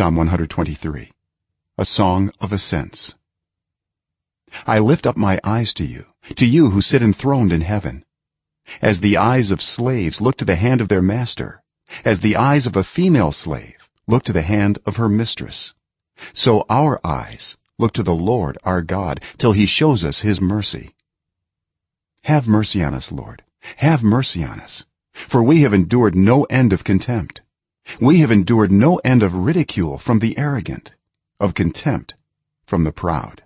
psalm 123 a song of ascents. I lift up my eyes to you to you who sit enthroned in heaven. As the eyes of slaves look to the hand of their master as the eyes of a female slave look to the hand of her mistress so our eyes look to the lord our god till he shows us his mercy. Have mercy on us lord. Have mercy on us for we have endured no end of contempt we have endured no end of ridicule from the arrogant of contempt from the proud